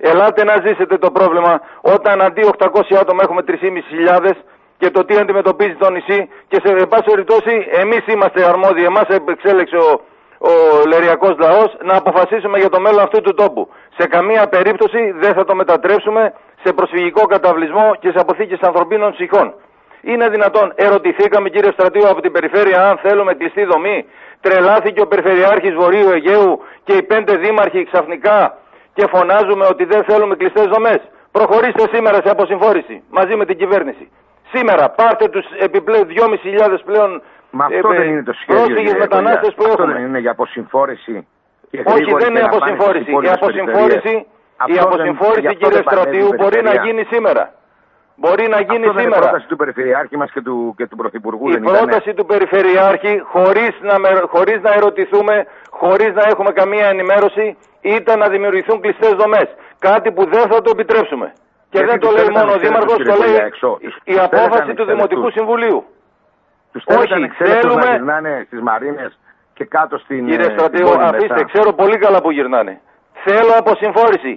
Ελάτε να ζήσετε το πρόβλημα όταν αντί 800 άτομα έχουμε 3.500 και το τι αντιμετωπίζει το νησί και σε πάση περιπτώσει εμείς είμαστε αρμόδιοι, εμάς εξέλεξε ο, ο λεριακός λαός να αποφασίσουμε για το μέλλον αυτού του τόπου. Σε καμία περίπτωση δεν θα το μετατρέψουμε σε προσφυγικό καταβλισμό και σε αποθήκες ανθρωπίνων ψυχών. Είναι δυνατόν, ερωτηθήκαμε κύριε Στρατείο από την περιφέρεια αν θέλουμε κλειστή δομή. Τρελάθηκε ο Περιφερειάρχης Βορείου Αιγαίου και οι πέντε δήμαρχοι ξαφνικά και φωνάζουμε ότι δεν θέλουμε κλειστές δομές. Προχωρήστε σήμερα σε αποσυμφόρηση μαζί με την κυβέρνηση. Σήμερα πάρτε τους επιπλέον 2.500 πλέον Μα αυτό ε, δεν είναι το σχέδιο. πρόσφυγες κύριε μετανάστες που Κολλιά. Αυτό έχουμε. δεν είναι για αποσυμφόρηση. Και Όχι, γρήγορη δεν και είναι να πάνε στις αποσυμφόρηση. Η υπόλοιπες αποσυμφόρηση, περιφέρειες. η Αυτό δεν- αποσυμφόρηση γι' αυτό κύριε δεν πανεύει η Στρατείου μπορεί να περιφέρεια. γίνει σήμερα. Μπορεί να γίνει Αυτό δεν είναι σήμερα. πρόταση του Περιφερειάρχη μας και του, και του Πρωθυπουργού. Η δεν ήτανε. πρόταση του Περιφερειάρχη, χωρίς να, με- χωρίς να ερωτηθούμε, χωρίς να έχουμε καμία ενημέρωση, ήταν να δημιουργηθούν κλειστές δομές. Κάτι που δεν θα το επιτρέψουμε. Και Γιατί δεν το τους λέει θέλετε μόνο ο ανεξέλεγκτους, Δήμαρχος, κύριε το λέει Κολλιά, έξω. Τους- η τους απόφαση θέλετε του Δημοτικού ανεξέλεγκτους. Συμβουλίου. Τους θέλετε Όχι, ανεξέλεγκτους θέλουμε- να γυρνάνε στις Μαρίνες και κάτω στην Κύριε ε, Στρατηγό, στην πόλη αφήστε, μετά. ξέρω πολύ καλά που γυρνάνε. Θέλω αποσυμφόρηση.